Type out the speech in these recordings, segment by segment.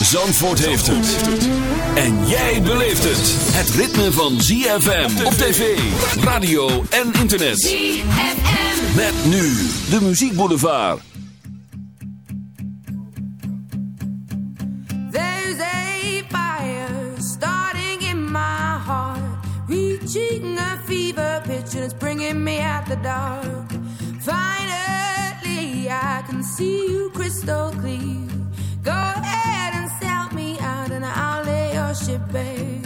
Zandvoort heeft het. En jij beleeft het. Het ritme van ZFM op tv, radio en internet. ZFM. Met nu de muziekboulevard. There's a fire starting in my heart, reaching a fever pitch, and it's bringing me out the dark. Finally, I can see you crystal clear. ship, babe.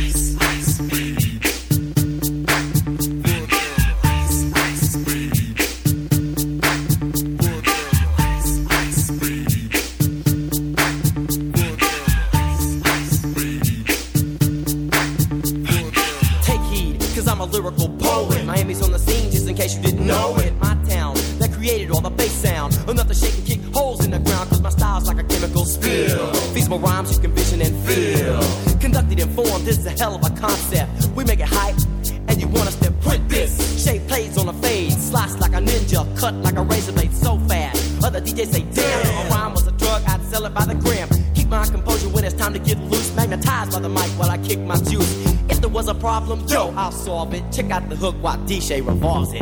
DJ revolves it.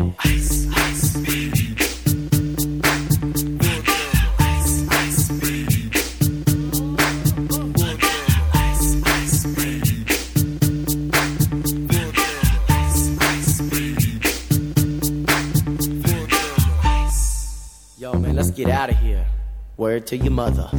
Yo, man, let's get out of here. Word to your mother.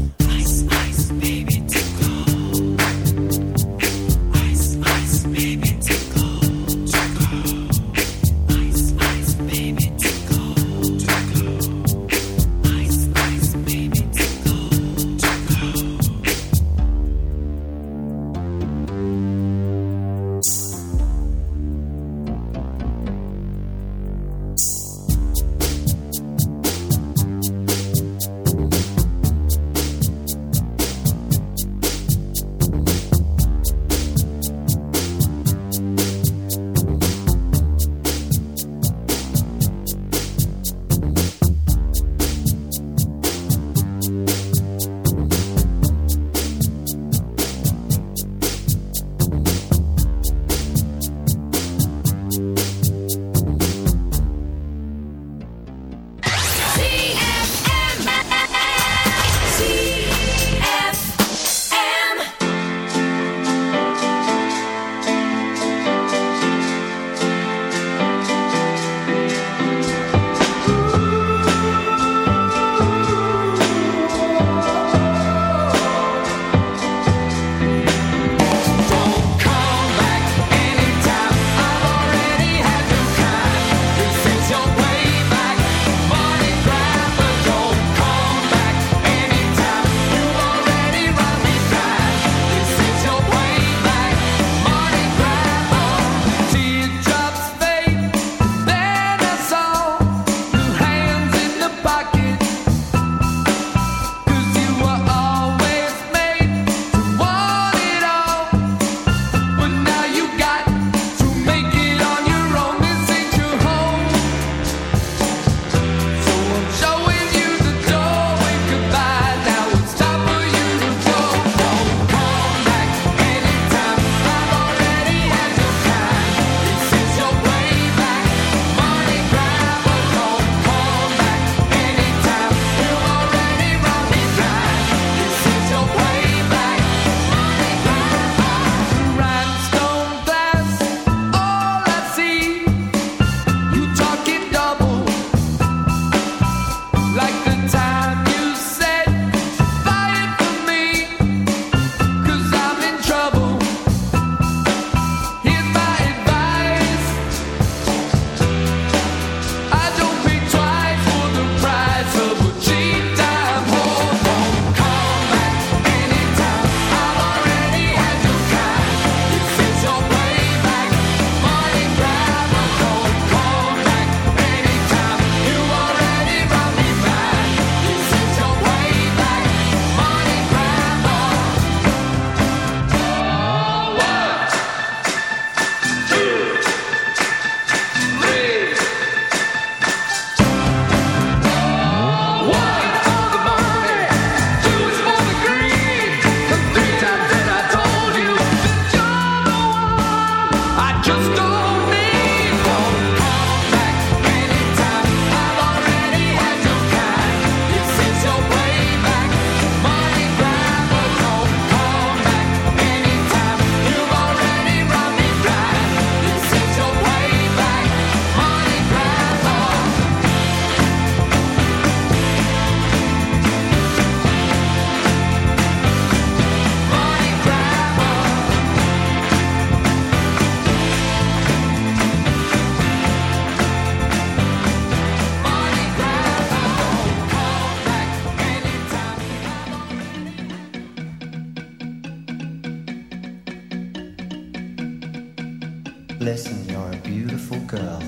Listen, you're a beautiful girl,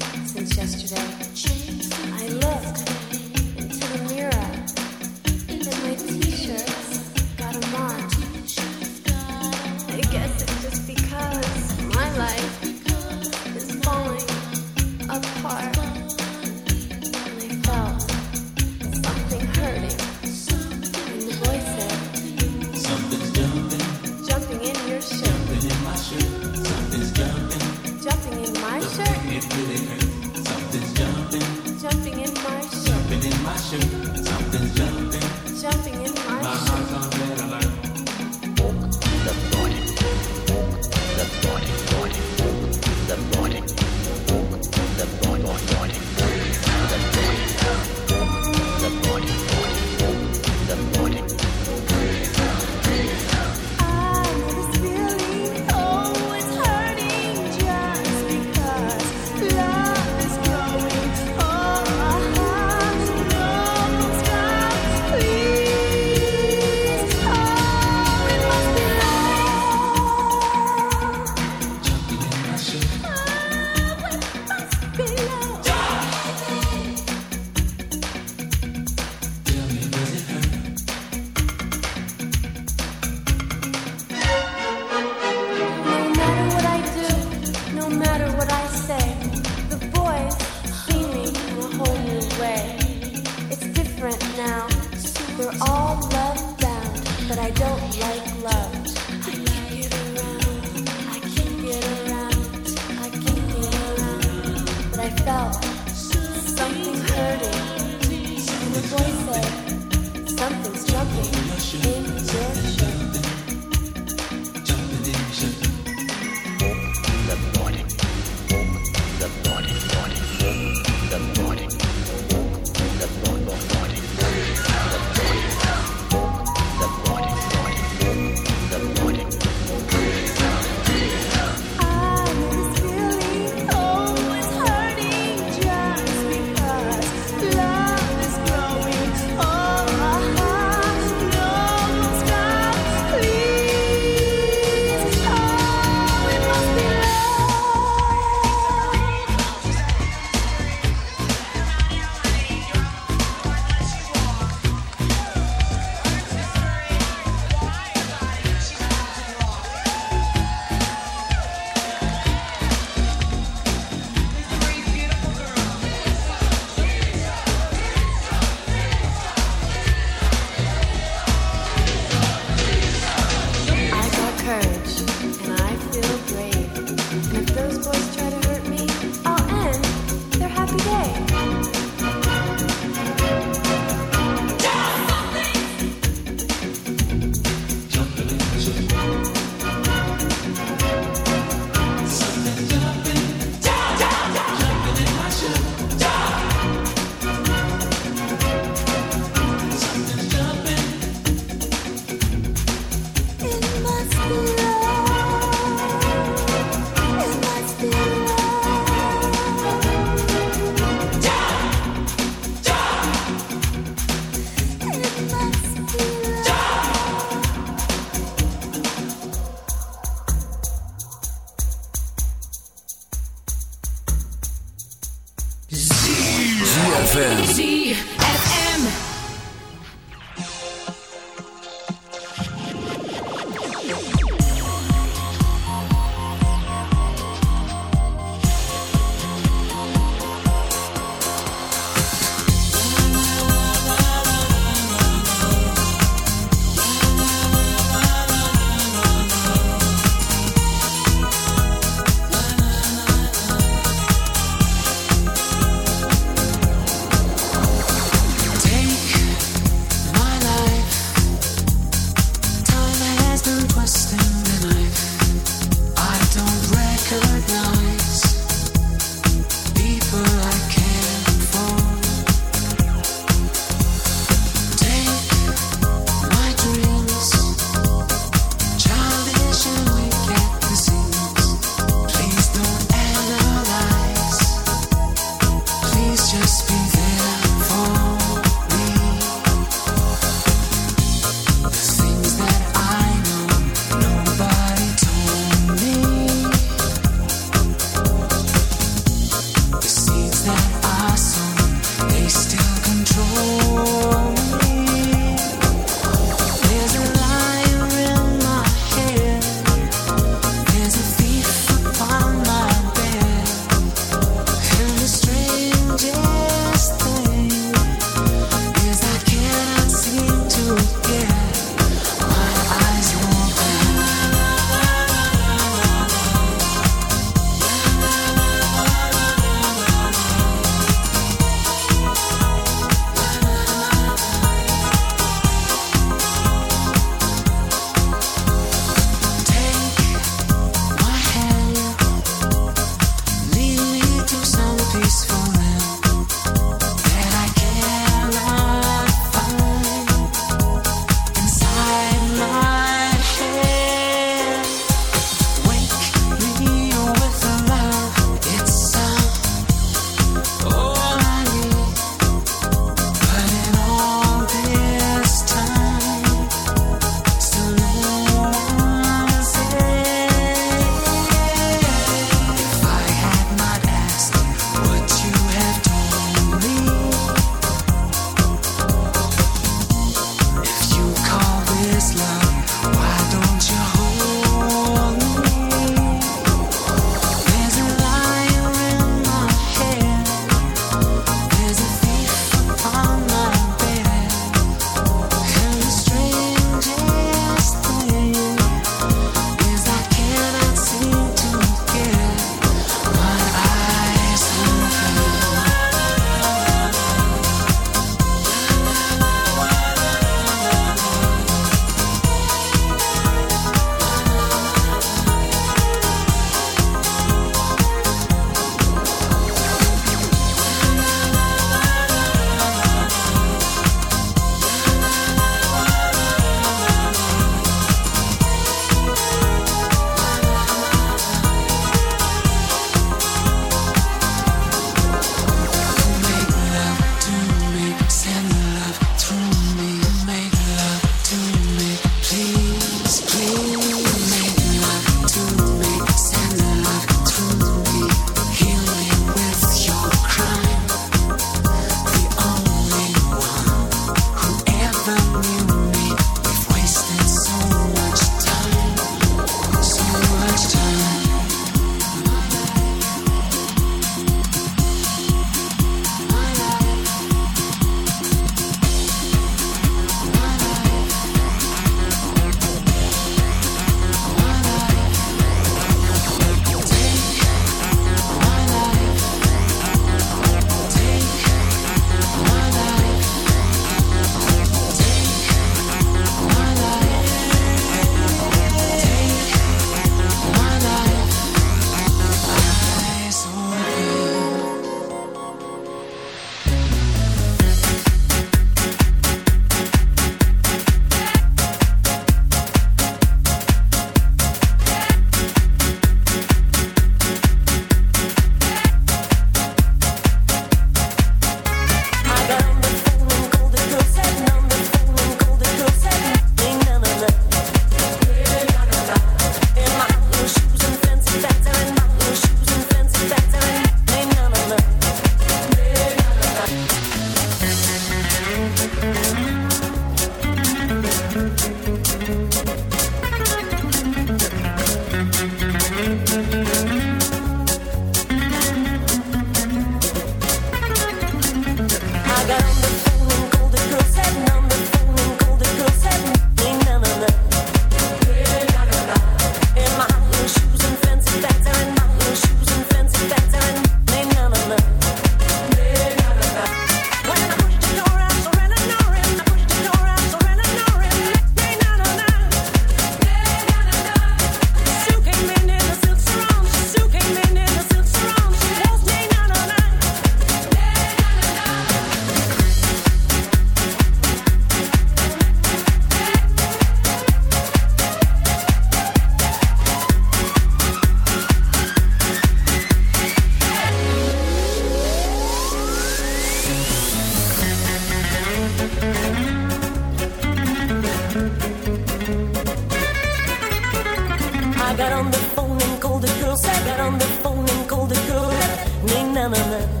na na na.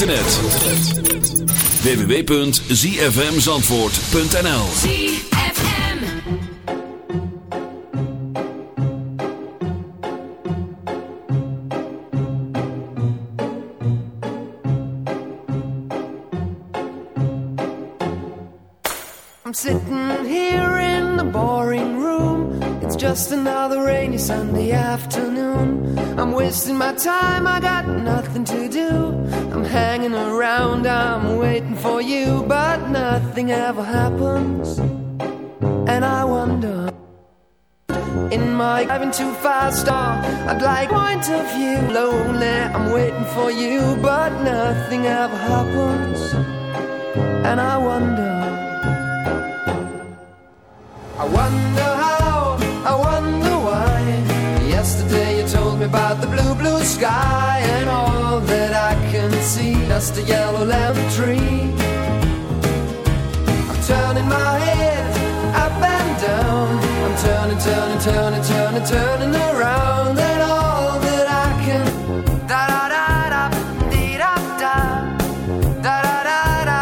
Internet. www.zfmzandvoort.nl ZFM. I'm sitting here in the boring room. It's just another rainy Sunday afternoon. I'm wasting my time, I got nothing ever happens. And I wonder. In my driving too fast, oh, I'd like point of view. Lonely, I'm waiting for you, but nothing ever happens. And I wonder. I wonder how, I wonder why. Yesterday you told me about the blue, blue sky and all that I can see. Just a yellow lemon tree. turning, turning, turning, turning around. and all that I can. Da da da da, dee da da, da da da da.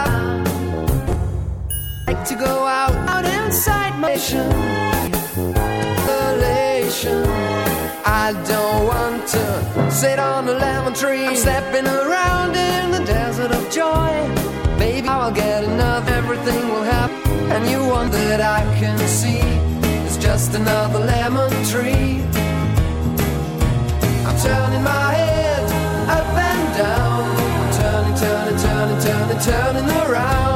Like to go out, out inside my mission, elation. I don't want to sit on a lemon tree. I'm stepping around in the desert of joy. Maybe I'll get enough, everything will happen, and you want that I can see just another lemon tree. I'm turning my head up and down. I'm turning, turning, turning, turning, turning around.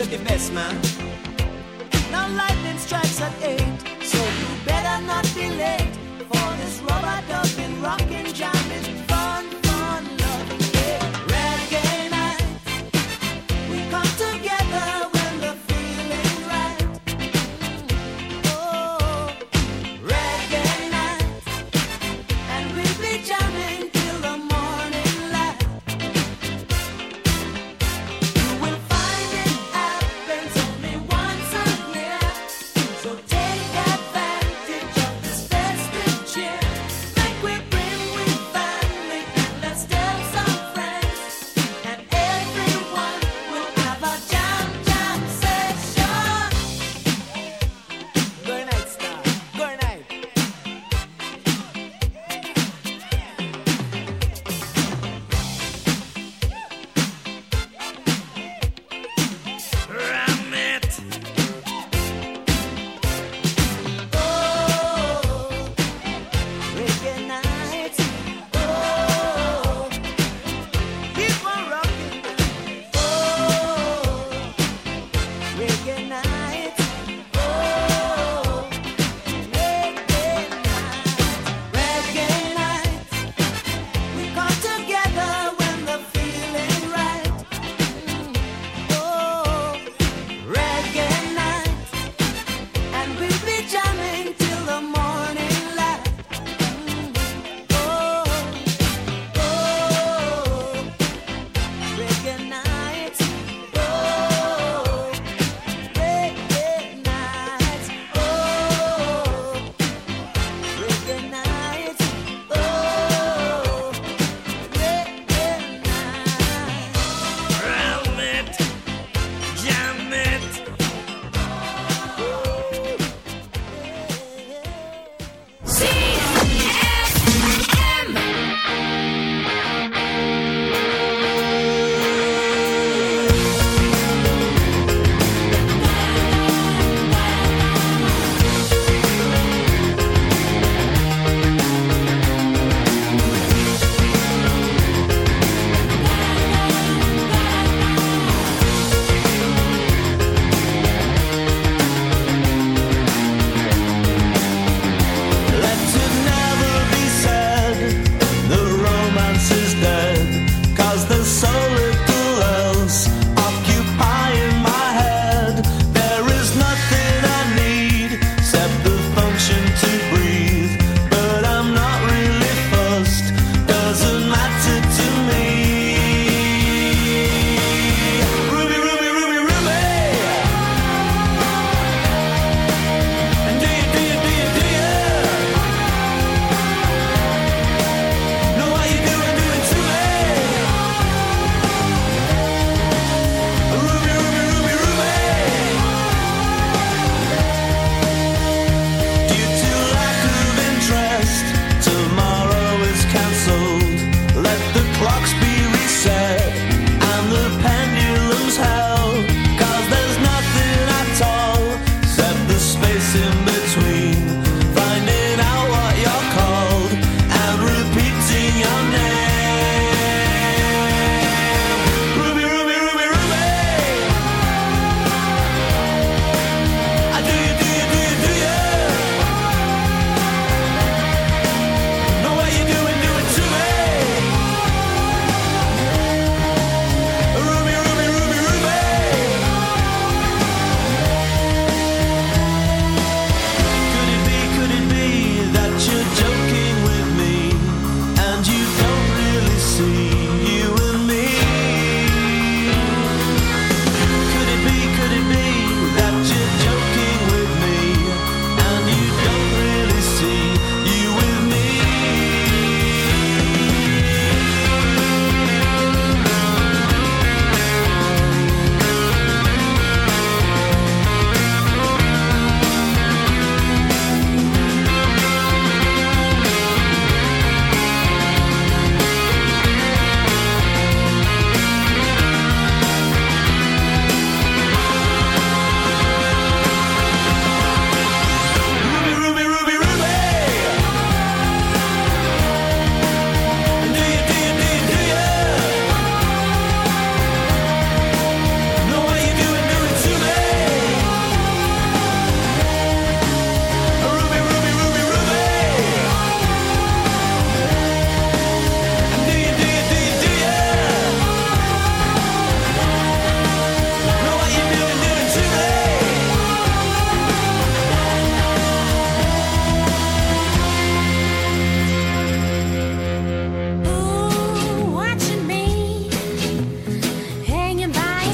look your best, man. Now lightning strikes at eight, so you better not be late for this rubber ducking rockin' jam is.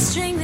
string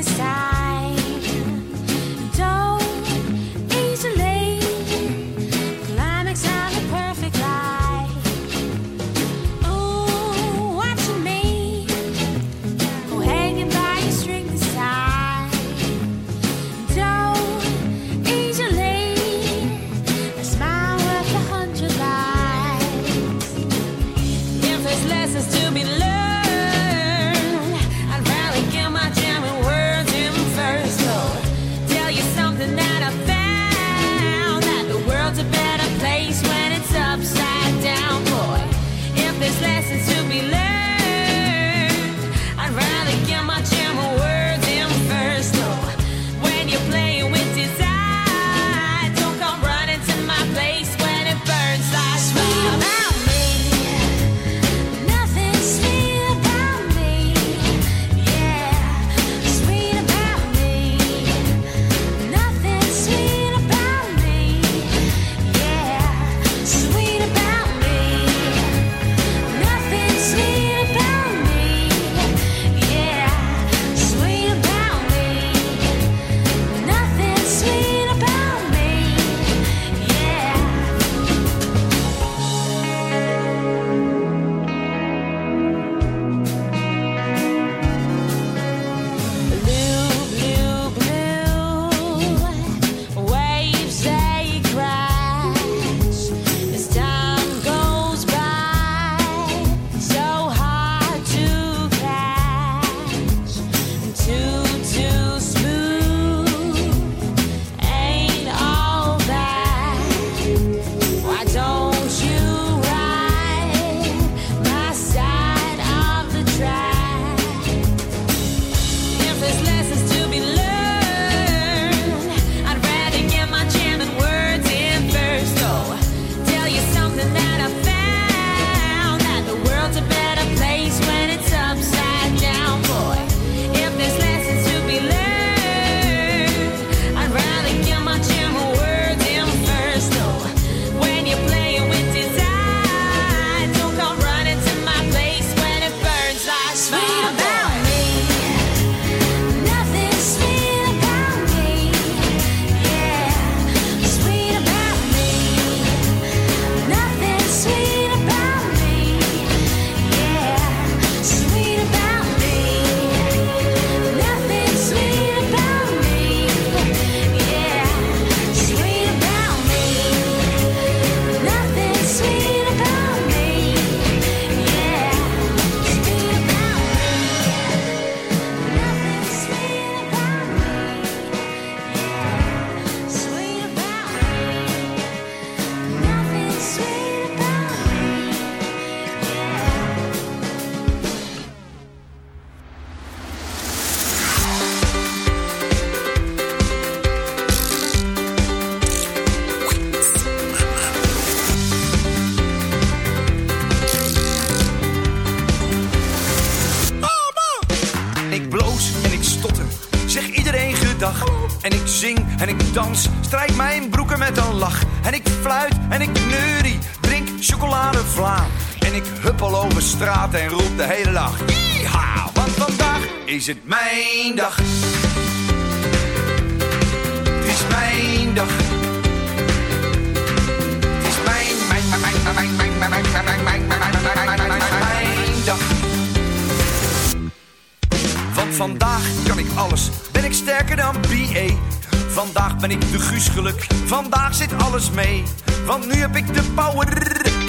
straat en roep de hele dag. Yeeha, want vandaag is het mijn dag. Het is mijn dag. Het is mijn, mijn, mijn, mijn, mijn, mijn, mijn, mijn, mijn, mijn, mijn, mijn, mijn, mijn, mijn dag. Want vandaag kan ik alles, ben ik sterker dan BA. Vandaag ben ik de Guus geluk, vandaag zit alles mee. Want nu heb ik de power,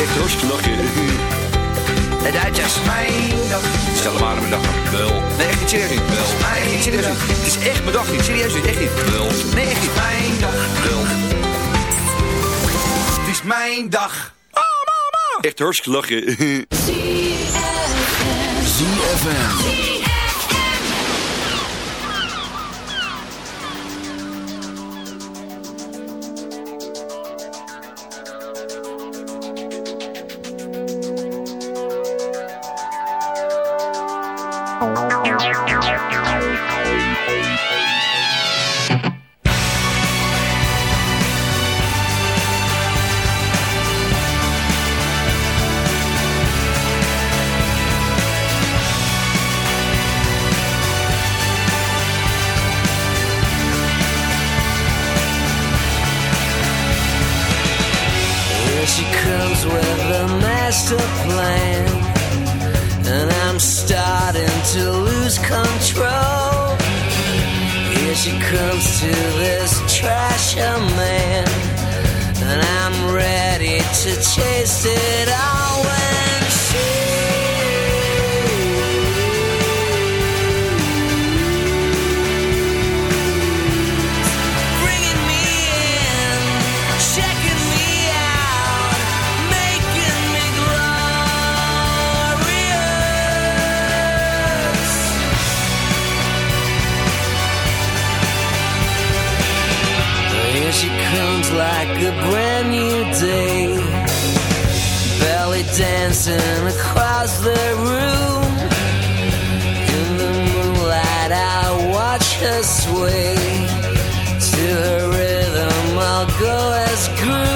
Echt hartstikke lachen. De Duitsers. Mijn dag. Stel hem aan mijn dag. Wel. Nee, echt niet serieus niet. Wel. Nee, echt niet serieus niet. Het is echt mijn dag niet. Serieus niet. Echt niet. Wel. Nee, echt niet. Mijn dag. Wel. Het is mijn dag. Echt hartstikke lachen. ZFM. Here To her rhythm, I'll go as groom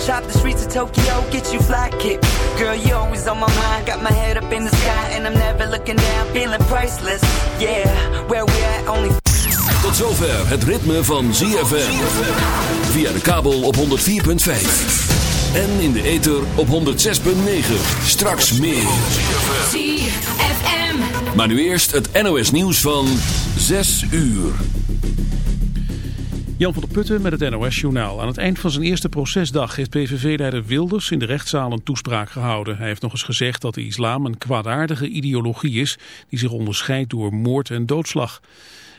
G6. Shop the streets of Tokyo, get you fly kick. Girl, you always on my mind. Got my head up in the sky, and I'm never looking down, feeling priceless. Yeah, where we at, only. Tot zover het ritme van ZFM. Via de kabel op 104.5. En in de ether op 106.9. Straks meer. ZFM. Maar nu eerst het NOS nieuws van 6 uur. Jan van der Putten met het NOS-journaal. Aan het eind van zijn eerste procesdag heeft PVV-leider Wilders in de rechtszaal een toespraak gehouden. Hij heeft nog eens gezegd dat de islam een kwaadaardige ideologie is die zich onderscheidt door moord en doodslag.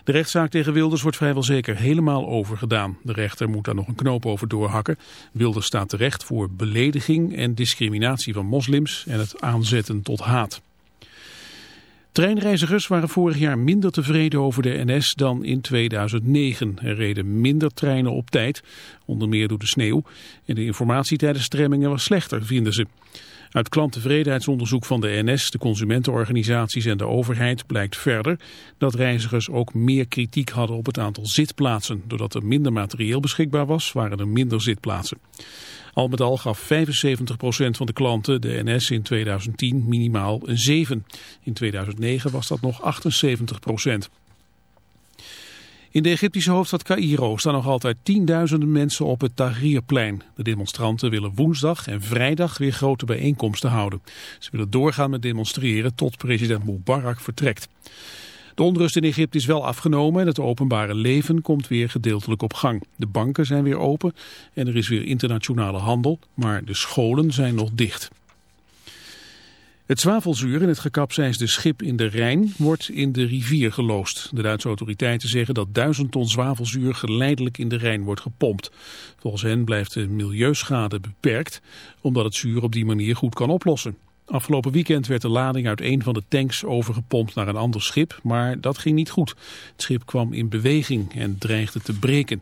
De rechtszaak tegen Wilders wordt vrijwel zeker helemaal overgedaan. De rechter moet daar nog een knoop over doorhakken. Wilders staat terecht voor belediging en discriminatie van moslims en het aanzetten tot haat. Treinreizigers waren vorig jaar minder tevreden over de NS dan in 2009. Er reden minder treinen op tijd, onder meer door de sneeuw. En de informatie tijdens stremmingen was slechter, vinden ze. Uit klanttevredenheidsonderzoek van de NS, de consumentenorganisaties en de overheid blijkt verder dat reizigers ook meer kritiek hadden op het aantal zitplaatsen. Doordat er minder materieel beschikbaar was, waren er minder zitplaatsen. Al met al gaf 75% van de klanten de NS in 2010 minimaal een 7. In 2009 was dat nog 78%. In de Egyptische hoofdstad Cairo staan nog altijd tienduizenden mensen op het Tahrirplein. De demonstranten willen woensdag en vrijdag weer grote bijeenkomsten houden. Ze willen doorgaan met demonstreren tot president Mubarak vertrekt. De onrust in Egypte is wel afgenomen en het openbare leven komt weer gedeeltelijk op gang. De banken zijn weer open en er is weer internationale handel, maar de scholen zijn nog dicht. Het zwavelzuur in het gekapseisde schip in de Rijn wordt in de rivier geloosd. De Duitse autoriteiten zeggen dat duizend ton zwavelzuur geleidelijk in de Rijn wordt gepompt. Volgens hen blijft de milieuschade beperkt, omdat het zuur op die manier goed kan oplossen. Afgelopen weekend werd de lading uit een van de tanks overgepompt naar een ander schip, maar dat ging niet goed. Het schip kwam in beweging en dreigde te breken.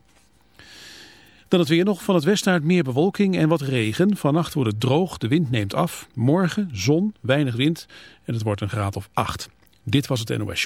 Dan het weer nog van het westen uit meer bewolking en wat regen. Vannacht wordt het droog, de wind neemt af. Morgen zon, weinig wind en het wordt een graad of 8. Dit was het NOS.